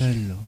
bello.